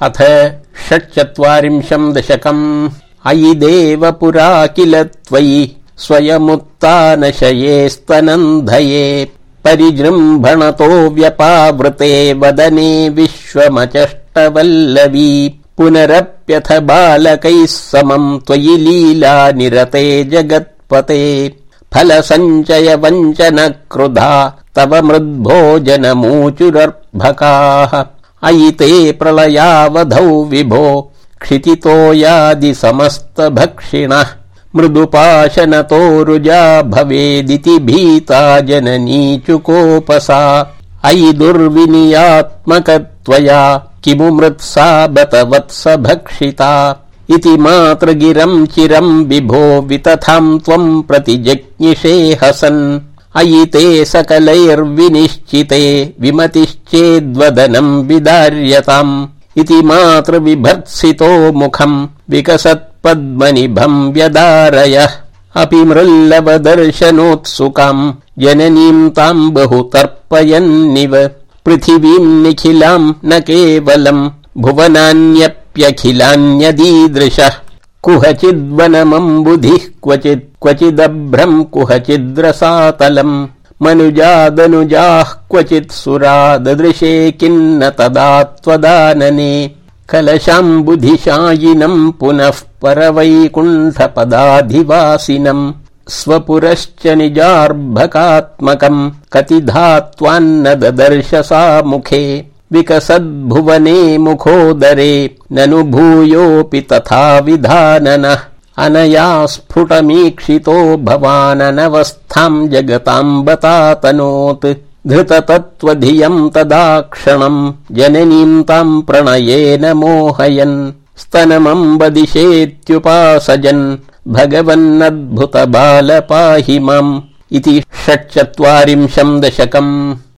अथ षट्चत्वारिंशम् दशकम्। अयि देव पुरा किल त्वयि स्वयमुत्तानशये स्तनन्धये परिजृम्भणतो व्यपावृते वदने विश्वमचष्टवल्लवी। पुनरप्यथ बालकैः समम् त्वयि लीला निरते जगत्पते। फलसञ्चय वञ्चन क्रुधा तव मृद्भोजनमूचुरर्भकाः अयि ते प्रलयावधौ विभो क्षितितोयादि समस्त भक्षिणः। मृदुपाशनतो रुजा भवेदिति भीता जननीचुकोपसा अयि दुर्विनियात्मक त्वया किमु मृत्सा बत वत्स भक्षिता। इति मातृगिरम् चिरम् विभो वितथाम् त्वम् प्रति जज्ञिषे हसन् अयि ते सकलैर्विनिश्चिते विमतिश्चेद्वदनम् विदार्यताम् इति मातृविभर्त्सितो मुखम् विकसत्पद्मनिभम् व्यदारयः। अपि मृल्लवदर्शनोत्सुकाम् जननीम् ताम् बहु तर्पयन्निव पृथिवीम् निखिलाम् न केवलम्। भुवनान्यप्यखिलान्यदीदृशः कुहचिद्वनमम्बुधिः क्वचित् क्वचिदभ्रम् कुहचिद्रसातलम्। मनुजादनुजाः क्वचित् सुरा ददृशे किन्न तदा त्वदानने। कलशाम्बुधिशायिनम् पुनः परवैकुण्ठपदाधिवासिनम्। स्वपुरश्च निजार्भकात्मकम्। कति धात्वान्न ददर्श सा मुखे विकसद्भुवने मुखोदरे ननु भूयोऽपि तथा विधाननः। अनया स्फुटमीक्षितो भवाननवस्थाम् जगताम् बतातनोत् धृततत्त्वधियम् तदा क्षणम् जननीम् ताम् प्रणयेन मोहयन्। स्तनमम्बदिशेत्युपासजन्। भगवन्नद्भुत बाल पाहि माम्। इति षट्चत्वारिंशम् दशकम्